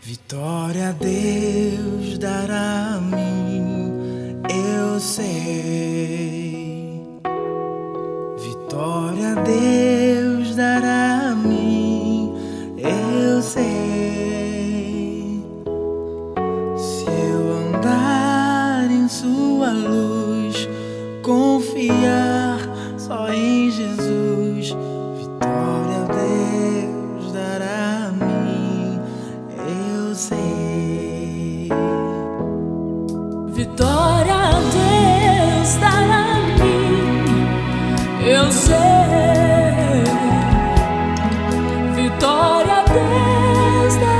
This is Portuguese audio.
Vitória a Deus dará a mim, eu sei. Vitória a Deus. Vitória a Deus dará a mim, eu sei. Vitória a Deus dará